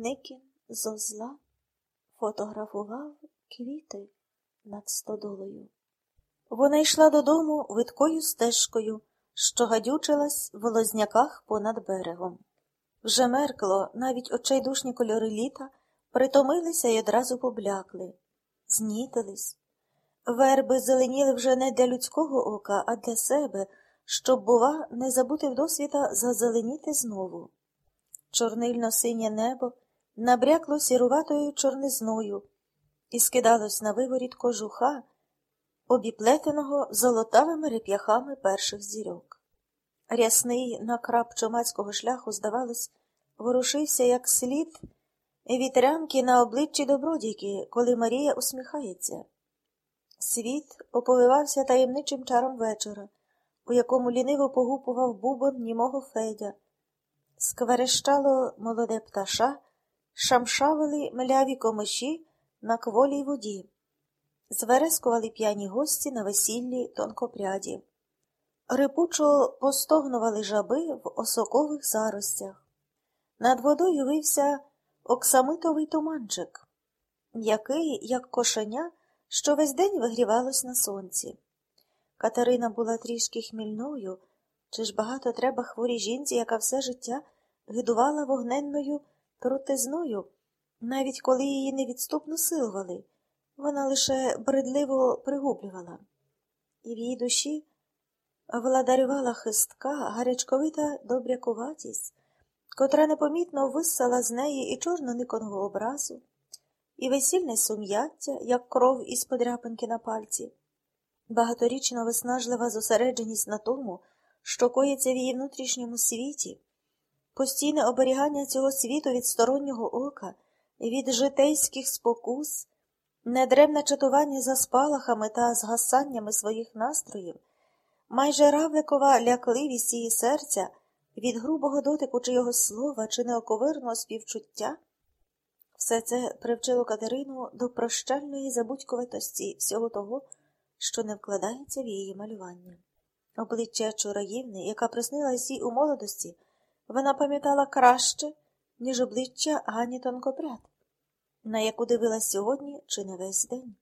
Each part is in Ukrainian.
Никін зозла фотографував квіти над стодолою. Вона йшла додому видкою стежкою, що гадючилась в лозняках понад берегом. Вже меркло, навіть очайдушні кольори літа притомилися й одразу поблякли, знітились. Верби зеленіли вже не для людського ока, а для себе, щоб, бува, не забути вдосвіта зазеленіти знову. Чорнильно синє небо набрякло сіруватою чорнизною і скидалось на виворіт кожуха, обіплетеного золотавими реп'яхами перших зірок. Рясний накрап чомацького шляху, здавалось, ворушився, як слід вітрянки на обличчі добродійки, коли Марія усміхається. Світ оповивався таємничим чаром вечора, у якому ліниво погупував бубон німого Федя. Скверещало молоде пташа, шамшавили мляві комиші на кволій воді, зверескували п'яні гості на весіллі тонкопряді, рипучо постогнували жаби в осокових заростях. Над водою вився оксамитовий туманчик, який, як кошеня, що весь день вигрівалось на сонці. Катерина була трішки хмільною, чи ж багато треба хворій жінці, яка все життя гидувала вогненною крутизною, навіть коли її невідступно силували, вона лише бредливо пригублювала. І в її душі владарювала хистка, гарячковита добрякуватість, котра непомітно виссала з неї і чорно никоного образу, і весільне сум'яття, як кров із подряпинки на пальці, багаторічно виснажлива зосередженість на тому, що коїться в її внутрішньому світі, постійне оберігання цього світу від стороннього ока, від житейських спокус, недремне чатування за спалахами та згасаннями своїх настроїв, майже равликова лякливість її серця від грубого дотику чи його слова, чи неоковирного співчуття. Все це привчило Катерину до прощальної забудьковитості всього того, що не вкладається в її малювання. Обличчя чураївни, яка приснилась їй у молодості, вона пам'ятала краще, ніж обличчя Гані Тонкопряд, на яку дивилась сьогодні чи не весь день.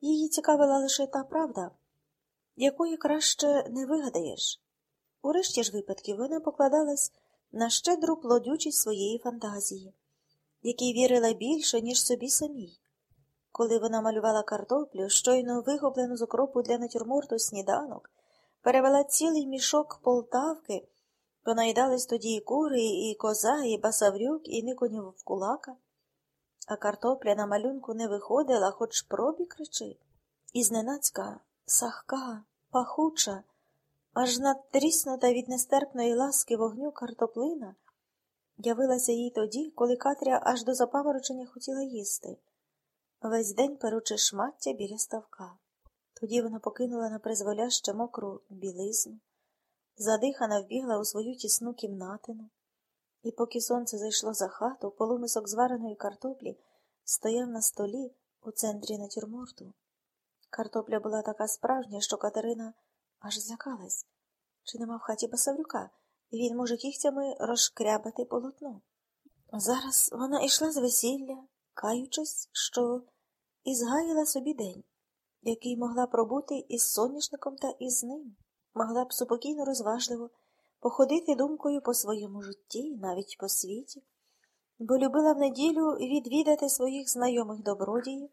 Її цікавила лише та правда, якої краще не вигадаєш. У решті ж випадків вона покладалась на щедру плодючість своєї фантазії, якій вірила більше, ніж собі самій. Коли вона малювала картоплю, щойно вигублену з окропу для натюрморту сніданок, перевела цілий мішок полтавки, понаїдались тоді і кури, і коза, і басаврюк, і никонів в кулака, а картопля на малюнку не виходила, хоч пробі кричи. І зненацька, сахка, пахуча, аж надтріснута від нестерпної ласки вогню картоплина, явилася їй тоді, коли Катря аж до запаморочення хотіла їсти, весь день перучи шмаття біля ставка. Тоді вона покинула на призволяще мокру білизну, задихана вбігла у свою тісну кімнатину, і поки сонце зайшло за хату, полумисок звареної картоплі стояв на столі у центрі натюрморту. Картопля була така справжня, що Катерина аж злякалась. Чи нема в хаті басаврюка? Він може кігтями розшкрябати полотно. Зараз вона йшла з весілля, каючись, що і згаяла собі день, який могла пробути із соняшником та із ним, могла б супокійно розважливо походити думкою по своєму житті, навіть по світі, бо любила в неділю відвідати своїх знайомих добродіїв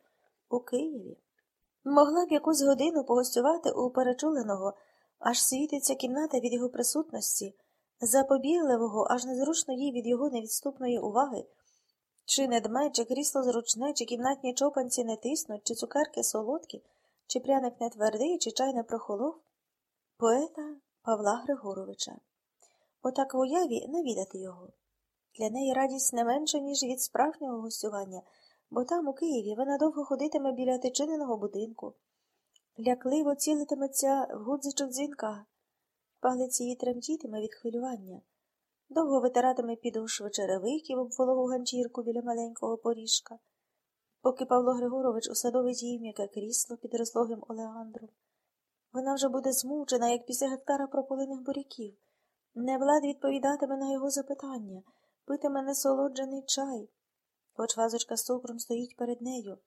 у Києві. Могла б якусь годину погостювати у перечуленого, аж світиться кімната від його присутності, запобігливого, аж незручно їй від його невідступної уваги, чи недме, чи крісло зручне, чи кімнатні чопанці не тиснуть, чи цукерки солодкі, чи пряник не твердий, чи чай не прохолов. Поета Павла Григоровича. Отак в уяві навідати його. Для неї радість не менша, ніж від справжнього гостювання бо там, у Києві, вона довго ходитиме біля тичиненого будинку, лякливо цілитиметься в гудзичок дзвінка, палець її тремтітиме від хвилювання, довго витиратиме підошви черевиків об вологу ганчірку біля маленького поріжка, поки Павло Григорович усадовить її м'яке крісло під розлогим олеандром. Вона вже буде змучена, як після гектара прополених буряків. Невлад відповідатиме на його запитання, питиме несолоджений чай. хоч вазочка з цукром стоїть перед нею.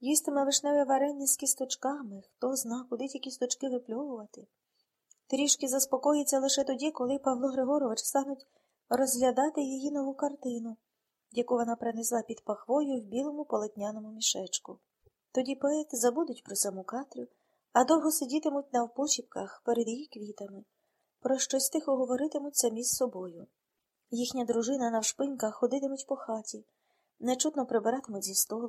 Їстиме вишневе варення з кісточками, хто зна, куди ті кісточки випльовувати. Трішки заспокоїться лише тоді, коли Павло Григорович стануть розглядати її нову картину, яку вона принесла під пахвою в білому полотняному мішечку. Тоді поети забудуть про саму Катрю, а довго сидітимуть на впочіпках перед її квітами, про щось тихо говоритимуть самі з собою. Їхня дружина навшпиньках ходитимуть по хаті, нечутно прибиратимуть зі столу,